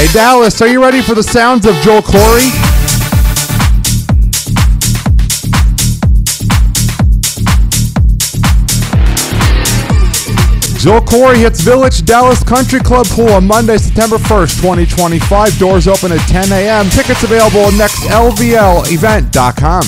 Hey, Dallas, are you ready for the sounds of Joel Corry? Joel Corry hits Village Dallas Country Club Pool on Monday, September 1st, 2025. Doors open at 10 a.m. Tickets available at nextlvlevent.com.